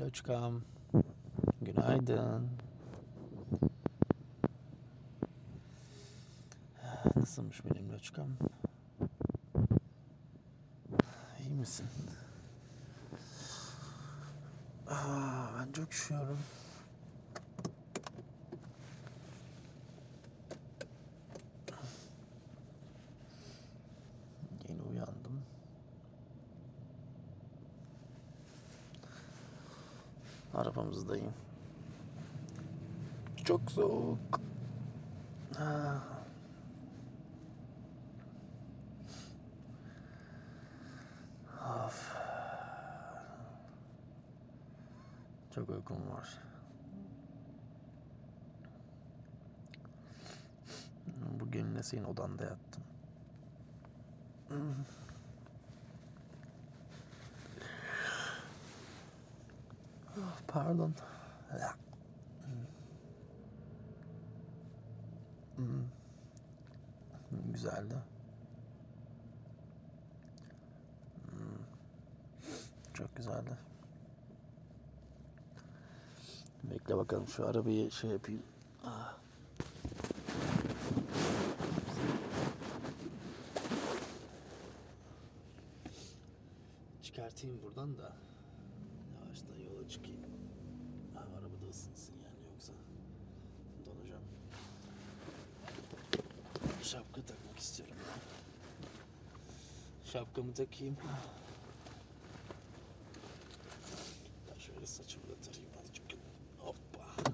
Loçkam. Günaydın. Nasılmış benim loçkam? İyi misin? Aa, ben çok üşüyorum. Arabamızdayım. Çok soğuk. Ah. Of. Çok uykum var. Bugün de senin odanda yattım. Ah, Pardon. Hmm. Güzeldi. Hmm. Çok güzeldi. Bekle bakalım şu arabayı şey yapayım. Ah. Çıkartayım buradan da yavaştan yola çıkayım. Isınsın yani yoksa donacağım. Şapka takmak istiyorum. Şapkamı takayım. Ben şöyle saçımı da tarayayım azıcık. Hoppa.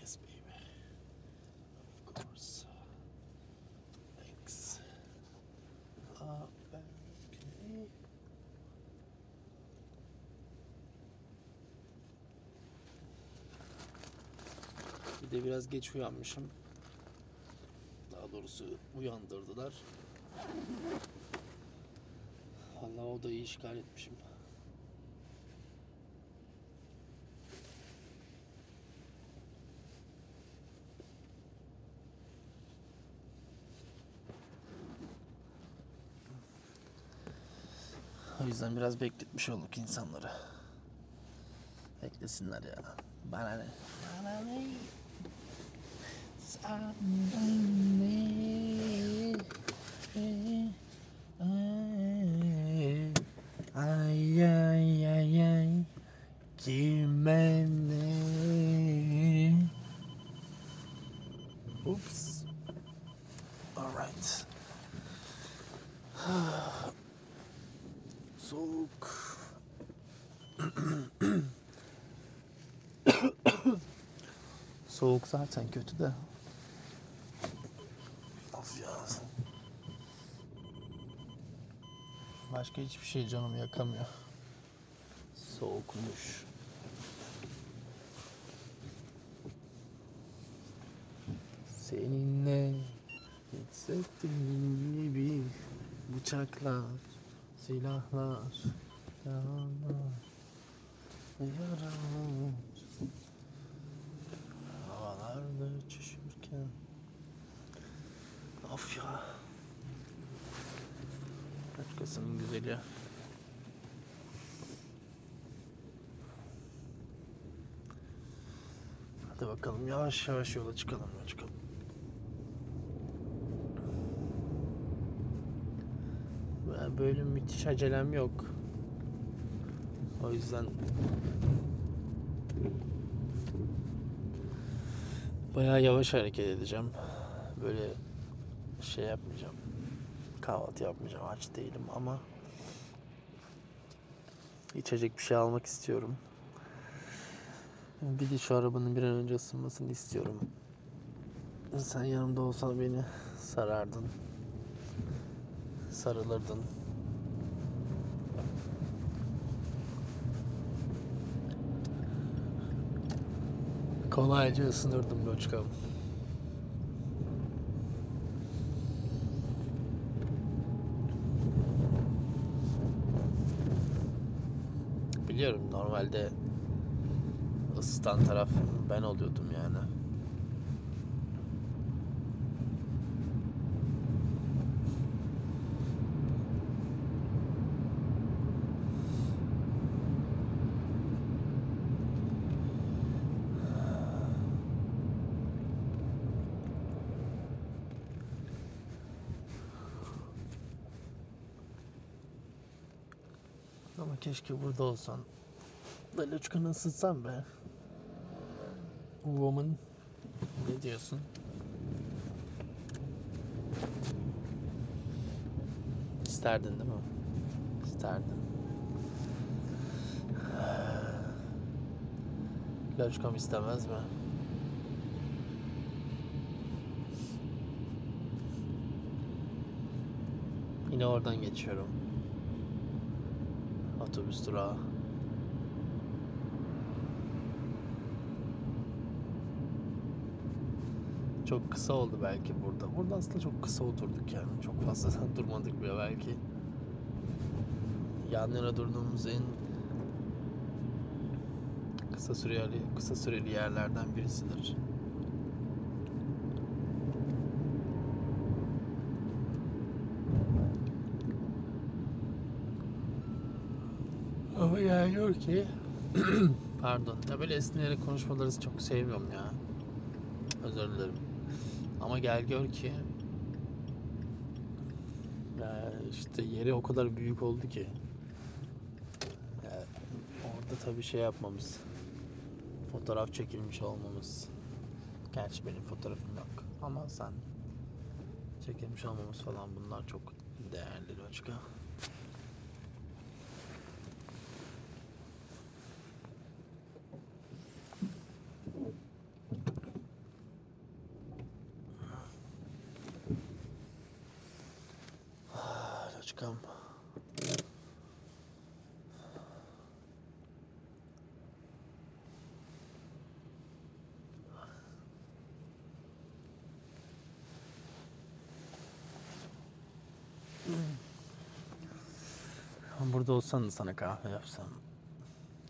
Yes baby. Of course. Thanks. Ah, baby. Bir de biraz geç uyanmışım. Daha doğrusu uyandırdılar. Vallahi odayı işgal etmişim. O yüzden biraz bekletmiş olduk insanları. Beklesinler ya. Bana ne? Bana ne? Oops. Alright. Soğuk. Soğuk zaten kötü de. Başka hiçbir şey canımı yakamıyor. Soğukmuş. Seninle hissettiğim gibi bıçaklar, silahlar, yaralar, yaralar. Havalarda uçuşurken Of ya Başkasının güzeli ya Hadi bakalım yavaş yavaş yola çıkalım yola çıkalım böyle müthiş acelem yok O yüzden Bayağı yavaş hareket edeceğim. Böyle şey yapmayacağım. Kahvaltı yapmayacağım. Aç değilim ama içecek bir şey almak istiyorum. Bir de şu arabanın bir an önce ısınmasını istiyorum. Sen yanımda olsan beni sarardın. Sarılırdın. Kolayca ısınırdım Loçkam. Biliyorum normalde satan taraf ben oluyordum yani. Ama keşke burada olsan. Ben uçkunu ısıtsam be. Woman. Ne diyorsun? İsterdin değil mi? İsterdin. Loçkam istemez mi? Yine oradan geçiyorum. Otobüs durağı. Çok kısa oldu belki burada. Burada aslında çok kısa oturduk yani. Çok fazla durmadık bile belki. Yan yana durduğumuz en kısa süreli kısa süreli yerlerden birisidir. Ama yani ki pardon. Ya böyle esneyerek konuşmaları çok sevmiyorum ya. Özür dilerim. Ama gel gör ki işte yeri o kadar büyük oldu ki orada tabii şey yapmamız fotoğraf çekilmiş olmamız gerçi benim fotoğrafım yok ama sen çekilmiş olmamız falan bunlar çok değerli Loçka. Loçkam. Ben Burada olsan sana kahve yapsam.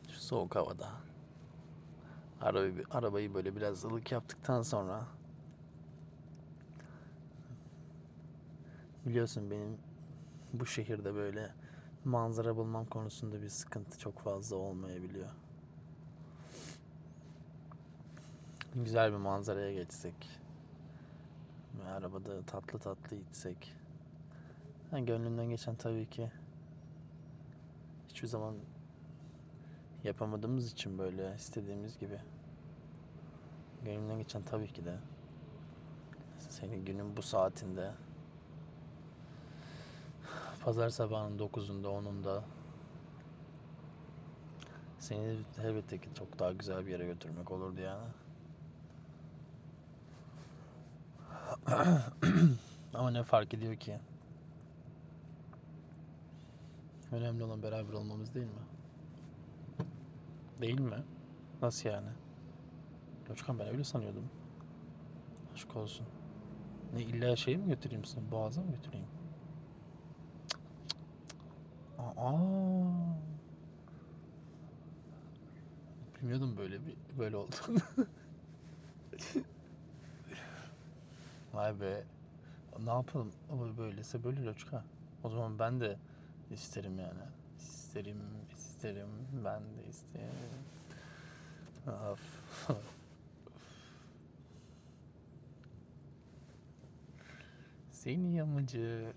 Şu soğuk havada. Arabayı, arabayı böyle biraz ılık yaptıktan sonra biliyorsun benim bu şehirde böyle manzara bulmam konusunda bir sıkıntı çok fazla olmayabiliyor. Güzel bir manzaraya geçsek. Ve arabada tatlı tatlı gitsek. Ha, gönlümden geçen tabii ki hiçbir zaman yapamadığımız için böyle istediğimiz gibi. Gönlümden geçen tabii ki de senin günün bu saatinde pazar sabahının 9'unda 10'unda seni elbette ki çok daha güzel bir yere götürmek olurdu yani. Ama ne fark ediyor ki? Önemli olan beraber olmamız değil mi? Değil mi? Nasıl yani? Loçkan ben öyle sanıyordum. Aşk olsun. Ne illa şey mi götüreyim seni? Boğaza mı götüreyim? Aa. Bilmiyordum böyle bir böyle olduğunu. Vay be. Ne yapalım? Ama böylese böyle Loçka. O zaman ben de isterim yani. İsterim, isterim, ben de isterim. Of. Seni yamacı,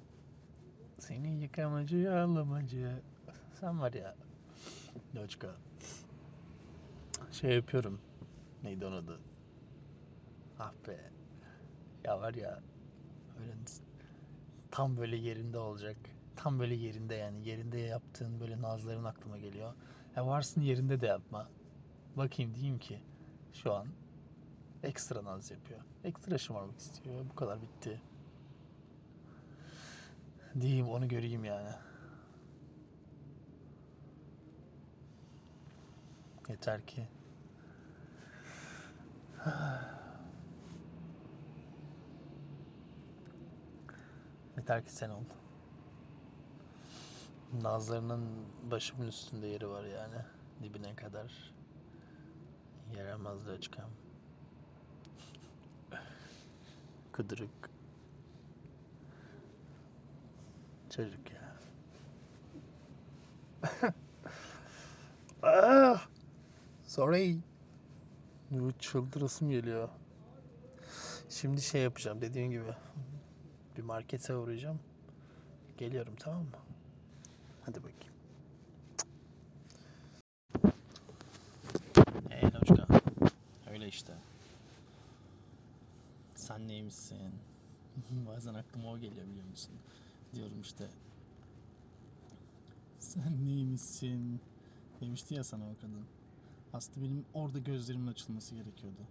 seni yıkamacı, yağlamacı. Sen var ya, Loçka. Şey yapıyorum. Neydi onun adı? Ah be. Ya var ya, öyle tam böyle yerinde olacak. Tam böyle yerinde yani. Yerinde yaptığın böyle nazların aklıma geliyor. Ya varsın yerinde de yapma. Bakayım diyeyim ki şu an ekstra naz yapıyor. Ekstra şımarmak istiyor. Bu kadar bitti. Diyeyim onu göreyim yani. Yeter ki Yeter ki sen ol. Nazlarının başımın üstünde yeri var yani. Dibine kadar. Yaramazlığa çıkan. Kıdırık. Çocuk ya. ah! Sorry. Bu çıldırasım geliyor. Şimdi şey yapacağım dediğim gibi. Bir markete uğrayacağım. Geliyorum tamam mı? Hadi bakayım. Eee Loşka. Öyle işte. Sen neymişsin? Bazen aklıma o geliyor biliyor musun? Diyorum işte. Sen neymişsin? Demişti ya sana o kadın. Aslında benim orada gözlerimin açılması gerekiyordu.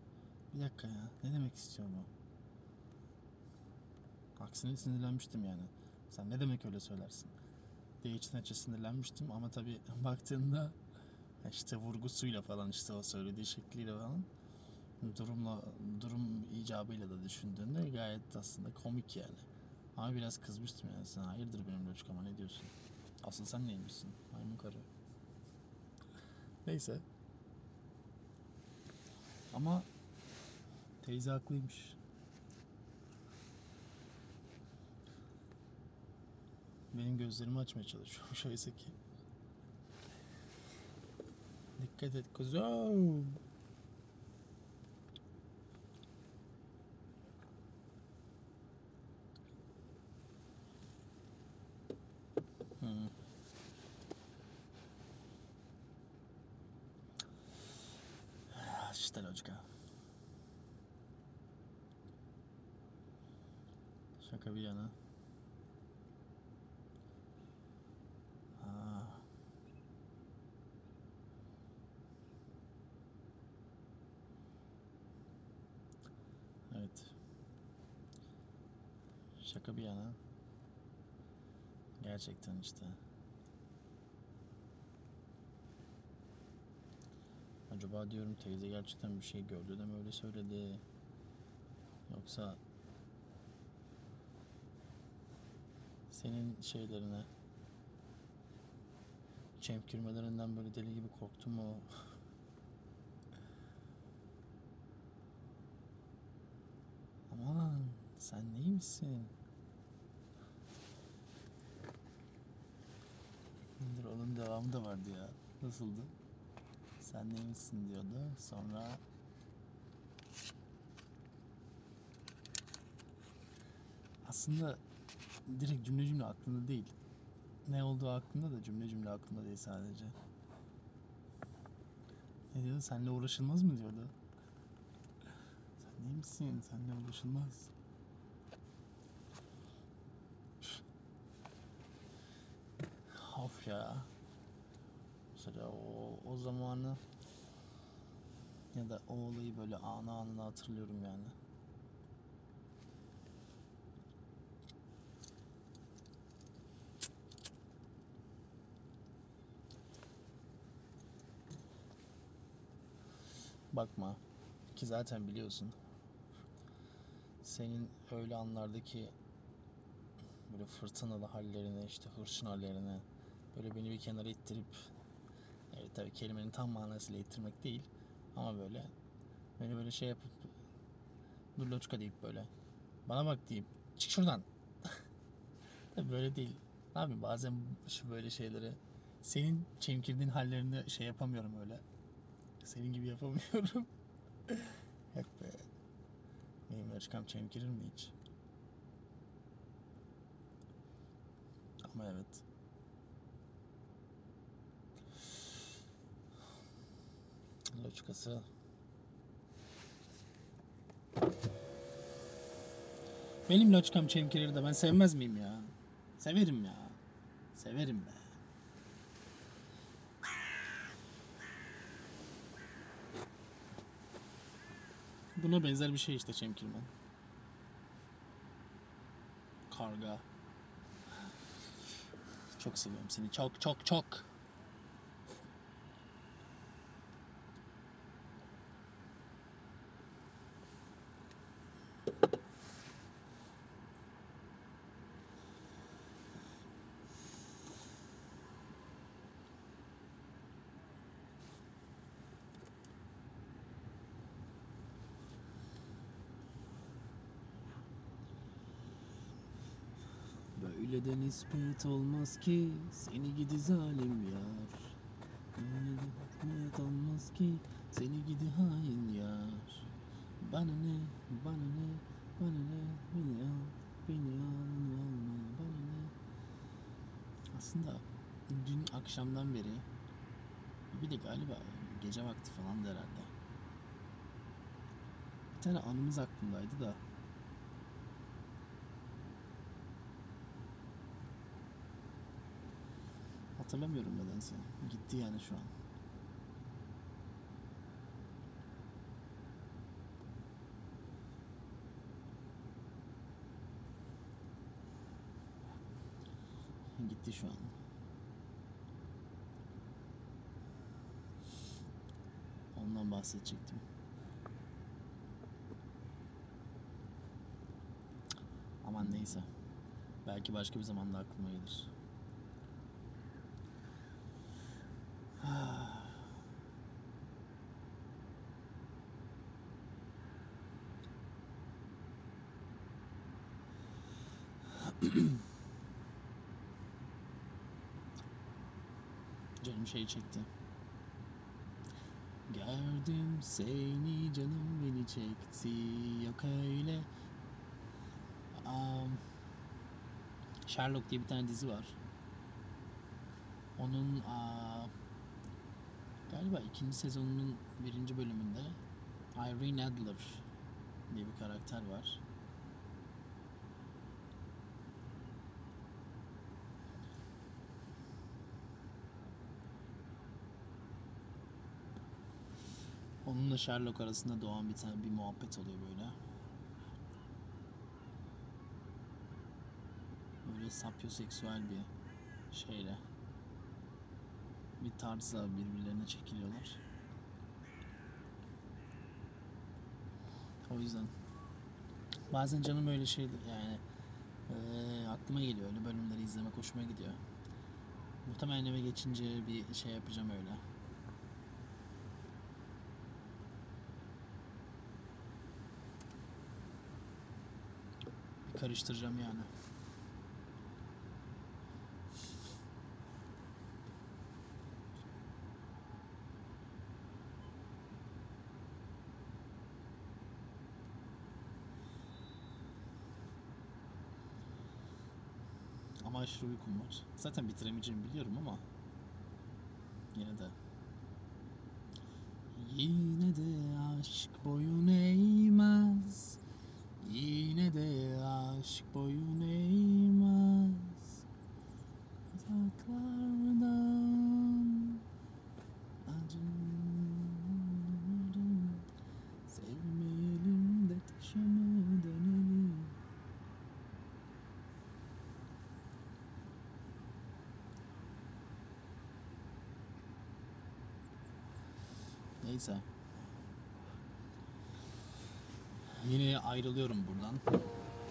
Bir dakika ya. Ne demek istiyor bu? Aksine sinirlenmiştim yani. Sen ne demek öyle söylersin? İçten içe sinirlenmiştim ama tabii baktığında işte vurgusuyla falan işte o söylediği şekliyle falan durumla durum icabıyla da düşündüğünde gayet aslında komik yani. Ama biraz kızmıştım yani sen hayırdır benim loçuk ama ne diyorsun? Asıl sen neymişsin? Maymun karı. Neyse. Ama teyze haklıymış. Benim gözlerimi açmaya çalışıyormuş oysa ki. Dikkat et kuzum. Hmm. İşte loçka. Şaka bir yana. Aa. Evet. Şaka bir yana. Gerçekten işte. Acaba diyorum teyze gerçekten bir şey gördü de mi öyle söyledi? Yoksa senin şeylerine çemkirmelerinden böyle deli gibi korktu mu? Aman sen neymişsin? Dur onun devamı da vardı ya. Nasıldı? Sen neymişsin diyordu. Sonra aslında direkt cümle cümle aklında değil. Ne olduğu aklında da cümle cümle aklında değil sadece. Ne diyordu? Seninle uğraşılmaz mı diyordu. Sen neymişsin? Seninle uğraşılmaz. Ya. Mesela o, o zamanı ya da o olayı böyle anı anına hatırlıyorum yani. Bakma ki zaten biliyorsun. Senin öyle anlardaki böyle fırtınalı hallerini işte hırçın hallerini böyle beni bir kenara ittirip evet tabii kelimenin tam manasıyla ittirmek değil ama böyle beni böyle şey yapıp dur loçka deyip böyle bana bak deyip çık şuradan. Tabii böyle değil. Ne yapayım? Bazen şu böyle şeyleri senin çemkirdiğin hallerini şey yapamıyorum öyle. Senin gibi yapamıyorum. Yok be. Benim loçkam çemkirir mi hiç? Ama evet loçkası benim loçkam çemkirir de ben sevmez miyim ya? Severim ya. Severim be. Buna benzer bir şey işte çemkirmen. Karga. Çok seviyorum seni. Çok çok çok Böyle de nispet olmaz ki seni gidi zalim yar. De hikmet olmaz ki seni gidi hain yar. Bana ne, bana ne, bana ne, beni al, beni al, alma, bana ne. Aslında dün akşamdan beri bir de galiba gece vakti falan da herhalde. Bir tane anımız aklımdaydı da Hatırlamıyorum nedense. Gitti yani şu an. Gitti şu an. Ondan bahsedecektim. Aman neyse. Belki başka bir zamanda aklıma gelir. Canım şey çekti. Gördüm seni canım beni çekti yok öyle. Am, Sherlock diye bir tane dizi var. Onun aa, galiba ikinci sezonunun birinci bölümünde Irene Adler diye bir karakter var. Onunla Sherlock arasında doğan bir tane bir muhabbet oluyor böyle. Böyle sapyoseksüel bir şeyle bir tarzla birbirlerine çekiliyorlar. O yüzden bazen canım öyle şey yani eee, aklıma geliyor öyle bölümleri izlemek hoşuma gidiyor. Muhtemelen eve geçince bir şey yapacağım öyle. Karıştıracağım yani. Ama aşırı uykum var. Zaten bitiremeyeceğimi biliyorum ama yine de. Yine de aşk boyun eğmez. Yine de aşk boyun eğmez. Uzaklardan acılarım. Sevmeyelim de taşa mı dönelim? Neyse. Yine ayrılıyorum buradan.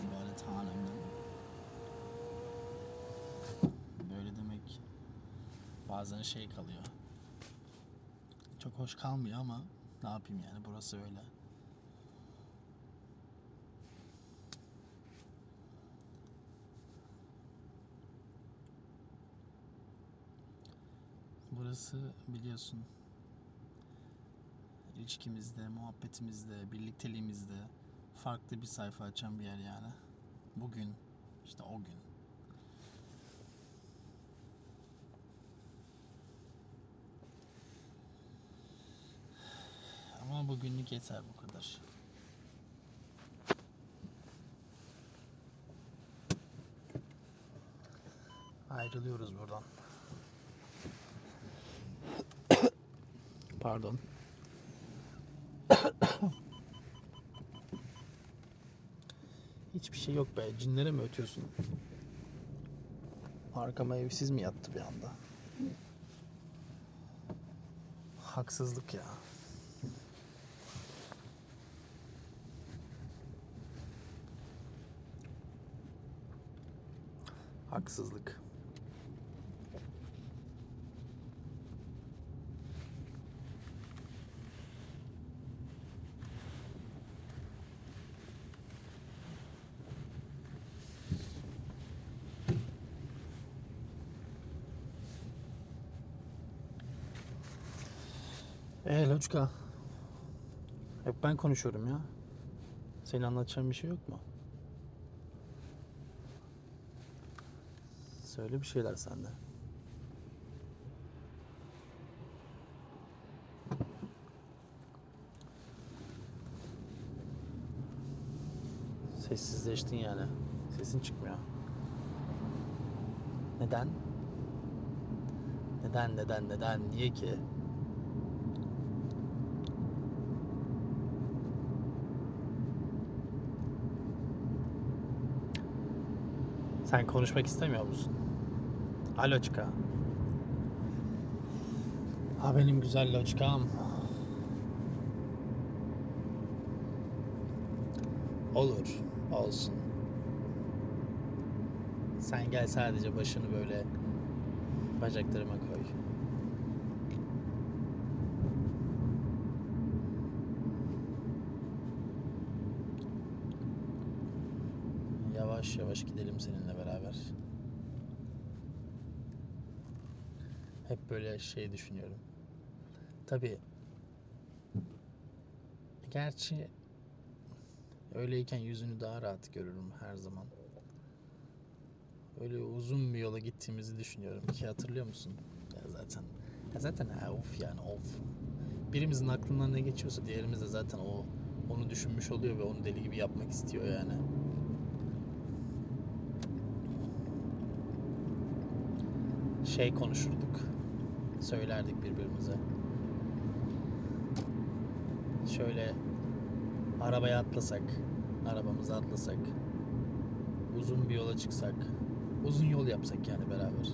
İbadet hanemden. Böyle demek bazen şey kalıyor. Çok hoş kalmıyor ama ne yapayım yani burası öyle. Burası biliyorsun ilişkimizde, muhabbetimizde, birlikteliğimizde farklı bir sayfa açan bir yer yani. Bugün, işte o gün. Ama bugünlük yeter bu kadar. Ayrılıyoruz buradan. Pardon. Hiçbir şey yok be. Cinlere mi ötüyorsun? Arkama evsiz mi yattı bir anda? Haksızlık ya. Haksızlık. Loçka. Hep ben konuşuyorum ya. Senin anlatacağın bir şey yok mu? Söyle bir şeyler sende. Sessizleştin yani. Sesin çıkmıyor. Neden? Neden neden neden niye ki? Sen konuşmak istemiyor musun? Aloçka. Ha benim güzel loçkam. Olur, olsun. Sen gel sadece başını böyle bacaklarıma koy. Yavaş yavaş gidelim seninle beraber. Hep böyle şey düşünüyorum. Tabii. Gerçi öyleyken yüzünü daha rahat görürüm her zaman. Öyle uzun bir yola gittiğimizi düşünüyorum ki hatırlıyor musun? Ya zaten ya zaten ha, of yani of. Birimizin aklından ne geçiyorsa diğerimiz de zaten o onu düşünmüş oluyor ve onu deli gibi yapmak istiyor yani. Şey konuşurduk. Söylerdik birbirimize. Şöyle arabaya atlasak, arabamıza atlasak, uzun bir yola çıksak, uzun yol yapsak yani beraber.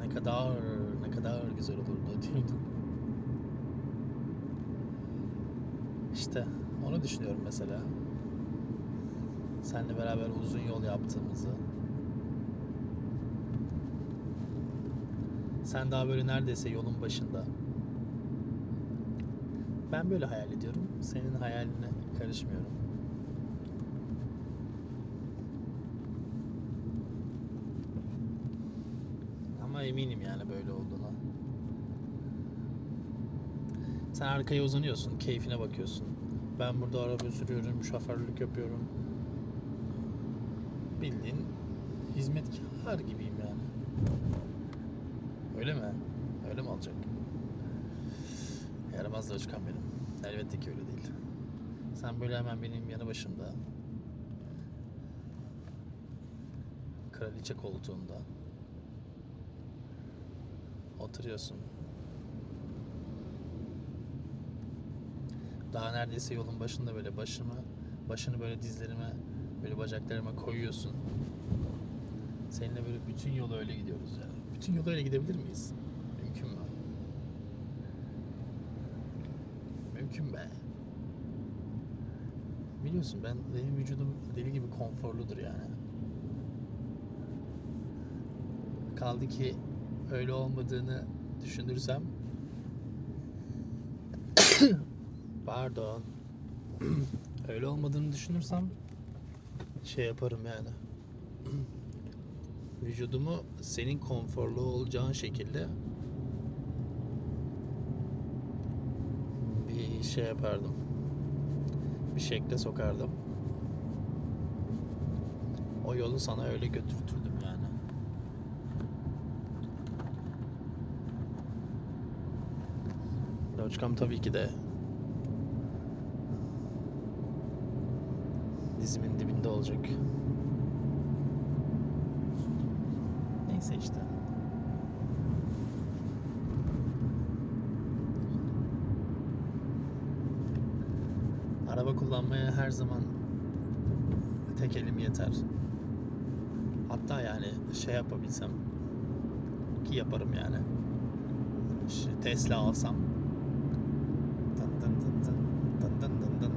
Ne kadar ne kadar güzel olurdu diyordum. İşte onu düşünüyorum mesela. Seninle beraber uzun yol yaptığımızı. Sen daha böyle neredeyse yolun başında. Ben böyle hayal ediyorum. Senin hayaline karışmıyorum. Ama eminim yani böyle olduğuna. Sen arkaya uzanıyorsun, keyfine bakıyorsun. Ben burada araba sürüyorum, şoförlük yapıyorum. Bildiğin hizmetkar. Öyle mi? Öyle mi olacak? Yaramaz da çıkan benim. Elbette ki öyle değil. Sen böyle hemen benim yanı başımda. Kraliçe koltuğunda. Oturuyorsun. Daha neredeyse yolun başında böyle başımı, başını böyle dizlerime, böyle bacaklarıma koyuyorsun. Seninle böyle bütün yolu öyle gidiyoruz yani. Bütün yolu öyle gidebilir miyiz? Mümkün mü? Mümkün be. Biliyorsun ben benim vücudum deli gibi konforludur yani. Kaldı ki öyle olmadığını düşünürsem pardon öyle olmadığını düşünürsem şey yaparım yani vücudumu senin konforlu olacağın şekilde bir şey yapardım. Bir şekle sokardım. O yolu sana öyle götürtürdüm yani. Loçkam tabii ki de dizimin dibinde olacak. İşte. Araba kullanmaya her zaman tek elim yeter. Hatta yani şey yapabilsem ki yaparım yani. İşte Tesla alsam dın dın dın dın dın dın dın dın.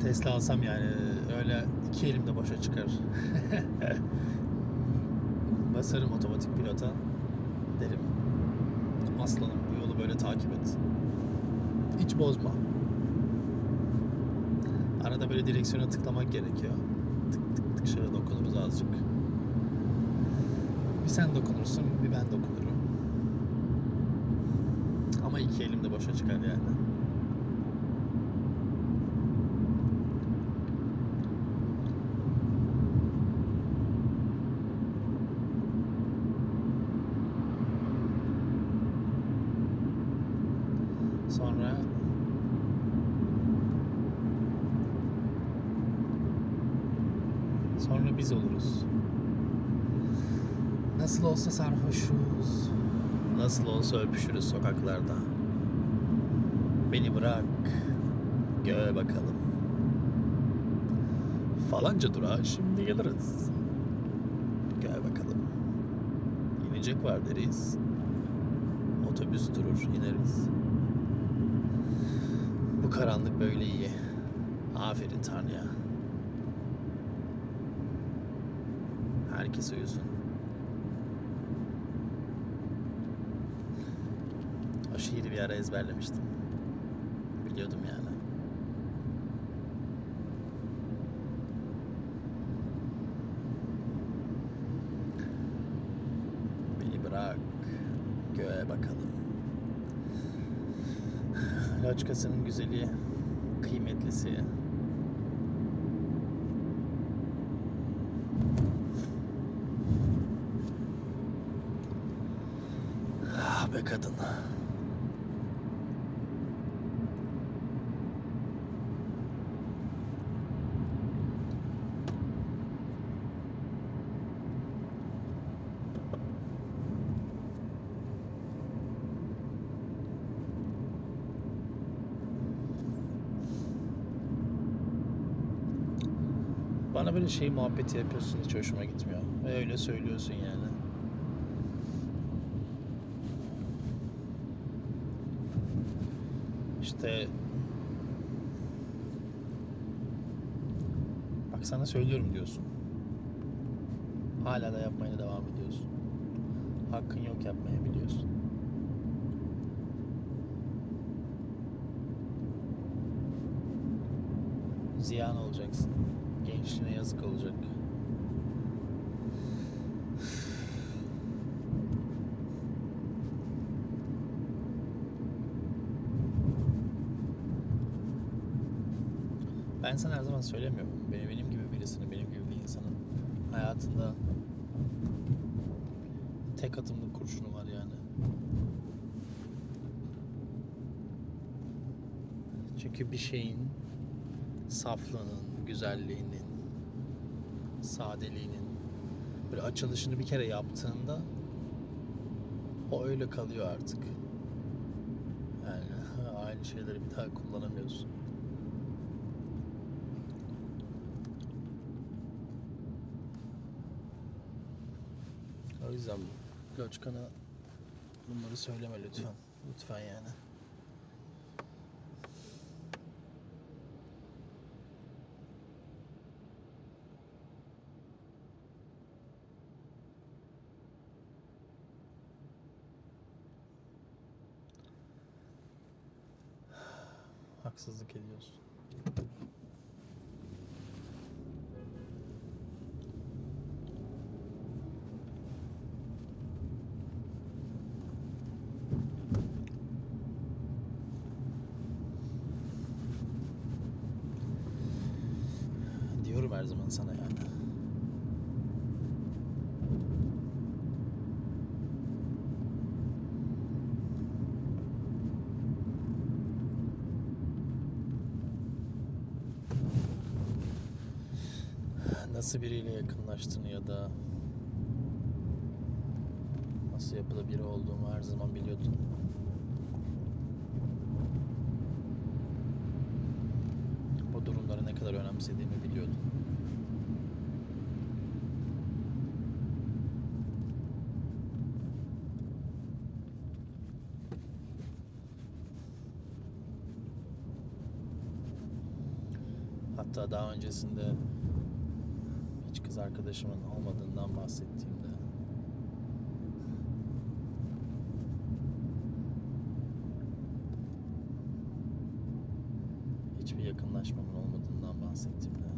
Tesla alsam yani öyle iki elimde boşa çıkar. Basarım otomatik pilota. Derim. Aslanım bu yolu böyle takip et. Hiç bozma. Arada böyle direksiyona tıklamak gerekiyor. Tık tık tık şöyle dokunuruz azıcık. Bir sen dokunursun, bir ben dokunurum. Ama iki elim de boşa çıkar yani. Sonra sonra biz oluruz. Nasıl olsa sarhoşuz. Nasıl olsa öpüşürüz sokaklarda. Beni bırak, göğe bakalım. Falanca durağa şimdi geliriz. Göğe bakalım. İnecek var deriz. Otobüs durur, ineriz. Karanlık böyle iyi. Aferin Tanrı'ya. Herkes uyusun. O şiiri bir ara ezberlemiştim. Biliyordum yani. Beni bırak, göğe bakalım. Laçkasının güzeli, kıymetlisi. Ah be kadın. Bana böyle şey muhabbeti yapıyorsun hiç hoşuma gitmiyor. Ve öyle söylüyorsun yani. İşte bak sana söylüyorum diyorsun. Hala da yapmaya devam ediyorsun. Hakkın yok yapmaya biliyorsun. Ziyan olacaksın. Gençliğine yazık olacak. Ben sana her zaman söylemiyorum. Benim, benim gibi birisinin, benim gibi bir insanın hayatında tek atımlık kurşunu var yani. Çünkü bir şeyin saflığının, güzelliğinin, sadeliğinin böyle açılışını bir kere yaptığında o öyle kalıyor artık. Yani aynı şeyleri bir daha kullanamıyorsun. O yüzden Loçkan'a bunları söyleme lütfen. Lütfen yani. Haksızlık ediyorsun. Diyorum her zaman sana yani. Nasıl biriyle yakınlaştığını ya da nasıl yapıda biri olduğumu her zaman biliyordun. Bu durumları ne kadar önemsediğimi biliyordun. Hatta daha öncesinde arkadaşımın olmadığından bahsettiğimde hiçbir yakınlaşmamın olmadığından bahsettiğimde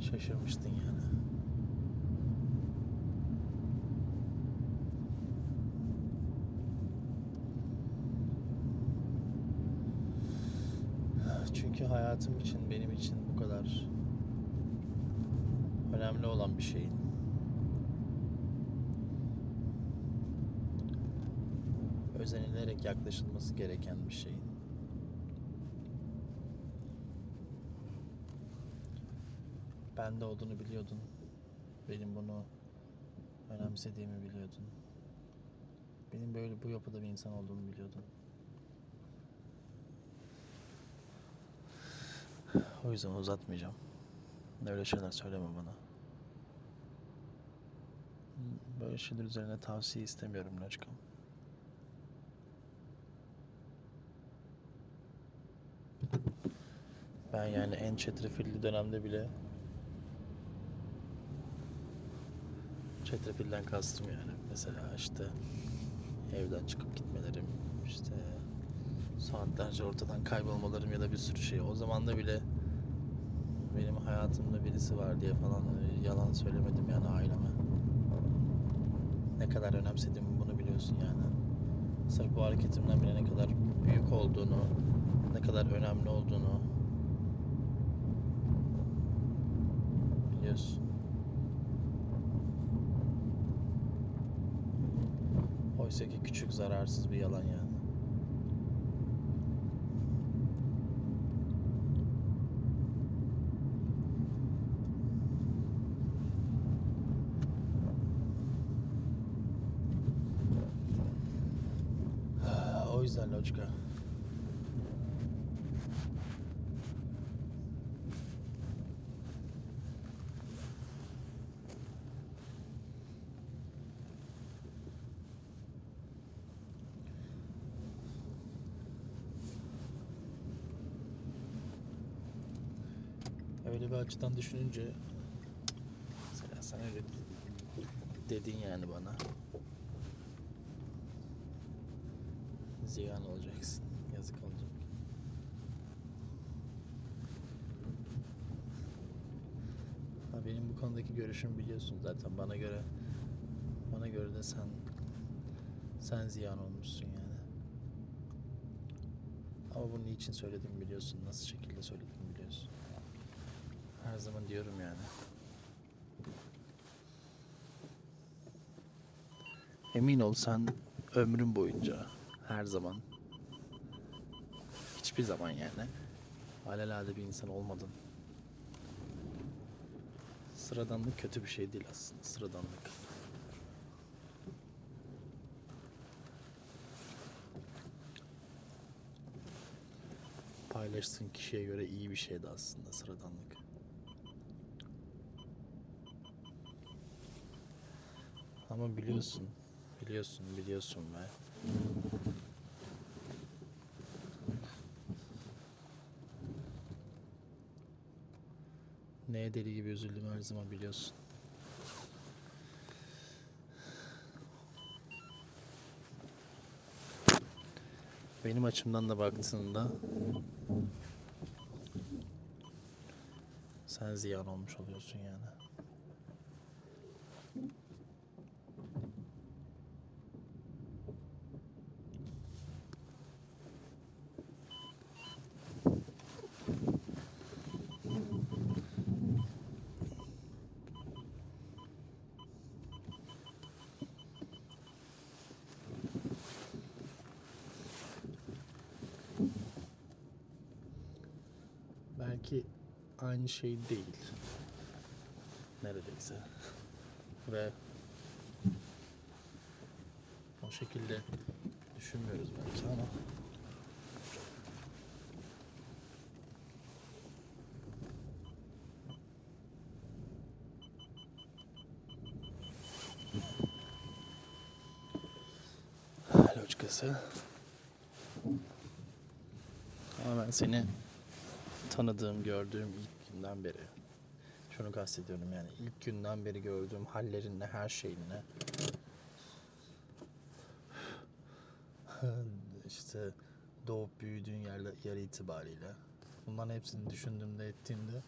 şaşırmıştın yani. hayatım için, benim için bu kadar önemli olan bir şeyin özenilerek yaklaşılması gereken bir şeyin bende olduğunu biliyordun. Benim bunu önemsediğimi biliyordun. Benim böyle bu yapıda bir insan olduğumu biliyordun. O yüzden uzatmayacağım. Öyle şeyler söyleme bana. Böyle şeyler üzerine tavsiye istemiyorum Loçkam. Ben yani en çetrefilli dönemde bile çetrefilden kastım yani. Mesela işte evden çıkıp gitmelerim, işte saatlerce ortadan kaybolmalarım ya da bir sürü şey. O zaman da bile benim hayatımda birisi var diye falan yalan söylemedim yani aileme. Ne kadar önemsediğimi bunu biliyorsun yani. Sırf bu hareketimden bile ne kadar büyük olduğunu, ne kadar önemli olduğunu biliyorsun. Oysa ki küçük zararsız bir yalan yani. Loçka. Öyle bir açıdan düşününce mesela sen öyle dedin yani bana. Ziyan olacaksın. Yazık olacak. Ha, benim bu konudaki görüşümü biliyorsun zaten. Bana göre bana göre de sen sen ziyan olmuşsun yani. Ama bunu niçin söyledim biliyorsun. Nasıl şekilde söyledim biliyorsun. Her zaman diyorum yani. Emin ol sen ömrün boyunca her zaman hiçbir zaman yani alelade bir insan olmadın. Sıradanlık kötü bir şey değil aslında sıradanlık. Paylaştığın kişiye göre iyi bir şeydi aslında sıradanlık. Ama biliyorsun, biliyorsun, biliyorsun ve neye deli gibi üzüldüm her zaman biliyorsun. Benim açımdan da baktığında sen ziyan olmuş oluyorsun yani. Belki aynı şey değil. Neredeyse. Ve o şekilde düşünmüyoruz belki ama Loçkası. Ama ben seni tanıdığım, gördüğüm ilk günden beri şunu kastediyorum yani ilk günden beri gördüğüm hallerinle, her şeyinle işte doğup büyüdüğün yer, yer itibariyle bunların hepsini düşündüğümde, ettiğimde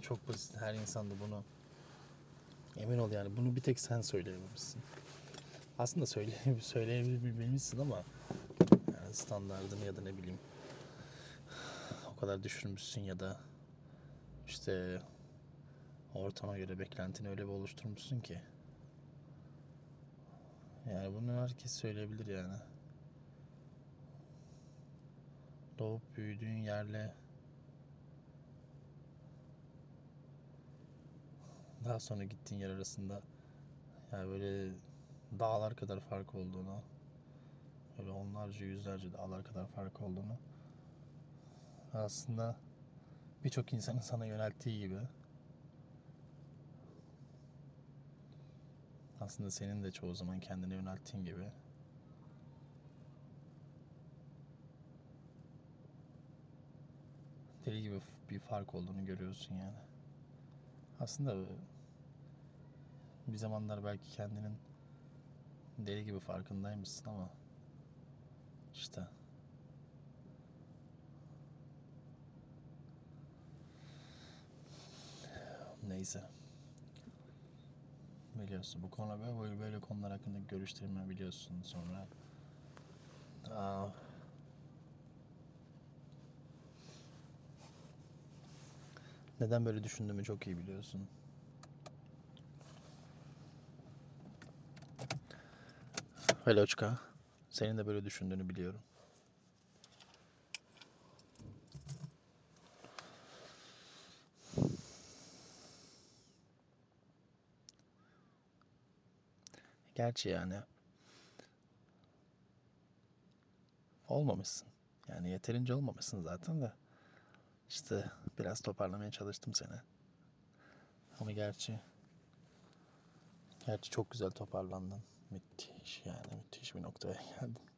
çok basit. Her insan da bunu emin ol yani bunu bir tek sen söyleyememişsin. Aslında söyle, söyleyebilmişsin ama yani standartını ya da ne bileyim kadar düşürmüşsün ya da işte ortama göre beklentini öyle bir oluşturmuşsun ki. Yani bunu herkes söyleyebilir yani. Doğup büyüdüğün yerle daha sonra gittiğin yer arasında yani böyle dağlar kadar fark olduğunu böyle onlarca yüzlerce dağlar kadar fark olduğunu aslında birçok insanın sana yönelttiği gibi aslında senin de çoğu zaman kendine yönelttiğin gibi deli gibi bir fark olduğunu görüyorsun yani. Aslında bir zamanlar belki kendinin deli gibi farkındaymışsın ama işte neyse biliyorsun bu konu böyle böyle konular hakkında görüşlerimi biliyorsun sonra Aa, neden böyle düşündüğümü çok iyi biliyorsun. Veloçka, senin de böyle düşündüğünü biliyorum. Gerçi yani olmamışsın. Yani yeterince olmamışsın zaten de. İşte biraz toparlamaya çalıştım seni. Ama gerçi gerçi çok güzel toparlandın. Müthiş yani müthiş bir noktaya geldin.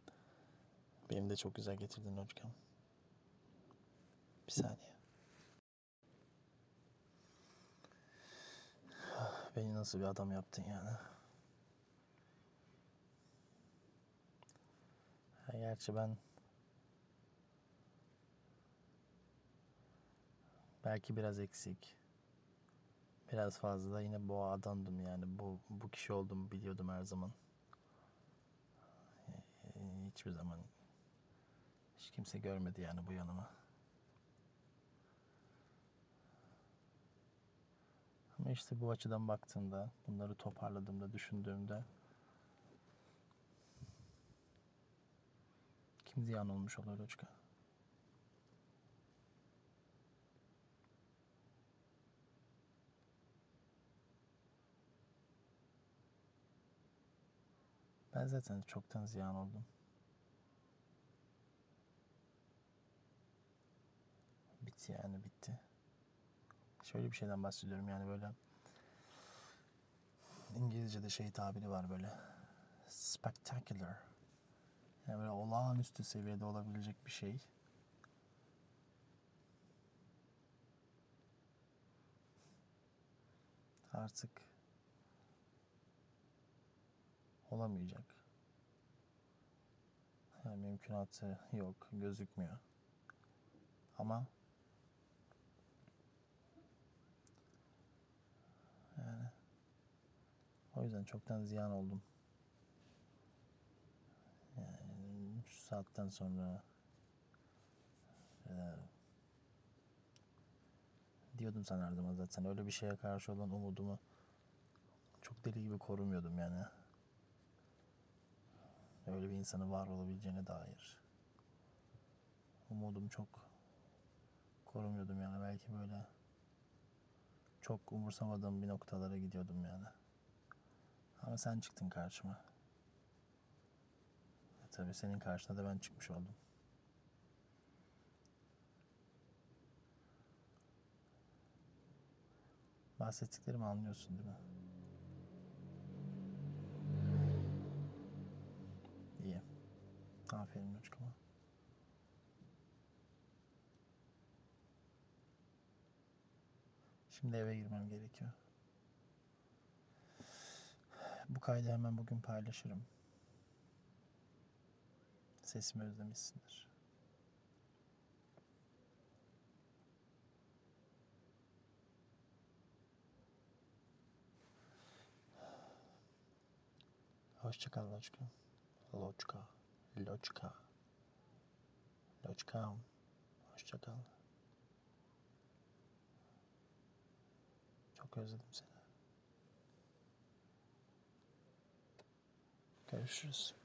Benim de çok güzel getirdin hocam. Bir saniye. Beni nasıl bir adam yaptın yani. Ha, gerçi ben belki biraz eksik. Biraz fazla yine bu adamdım yani. Bu, bu kişi olduğumu biliyordum her zaman. Ee, Hiçbir zaman hiç kimse görmedi yani bu yanımı. Ama işte bu açıdan baktığımda, bunları toparladığımda, düşündüğümde kim ziyan olmuş olur Loçka? Ben zaten çoktan ziyan oldum. Bitti yani bitti. Şöyle bir şeyden bahsediyorum yani böyle İngilizce'de şey tabiri var böyle spectacular. Yani böyle olağanüstü seviyede olabilecek bir şey. Artık olamayacak. Yani mümkünatı yok, gözükmüyor. Ama yani o yüzden çoktan ziyan oldum. Yani şu saatten sonra e, diyordum sana her zaman zaten öyle bir şeye karşı olan umudumu çok deli gibi korumuyordum yani öyle bir insanın var olabileceğine dair umudumu çok korumuyordum yani belki böyle çok umursamadığım bir noktalara gidiyordum yani. Ama sen çıktın karşıma. Tabii senin karşına da ben çıkmış oldum. Bahsettiklerimi anlıyorsun değil mi? İyi. Aferin çocukuma. Şimdi eve girmem gerekiyor. Bu kaydı hemen bugün paylaşırım. Sesimi özlemişsindir. Hoşçakal Loçka. Loçka. Loçka. Loçkam. Hoşçakal. Çok özledim seni. Görüşürüz.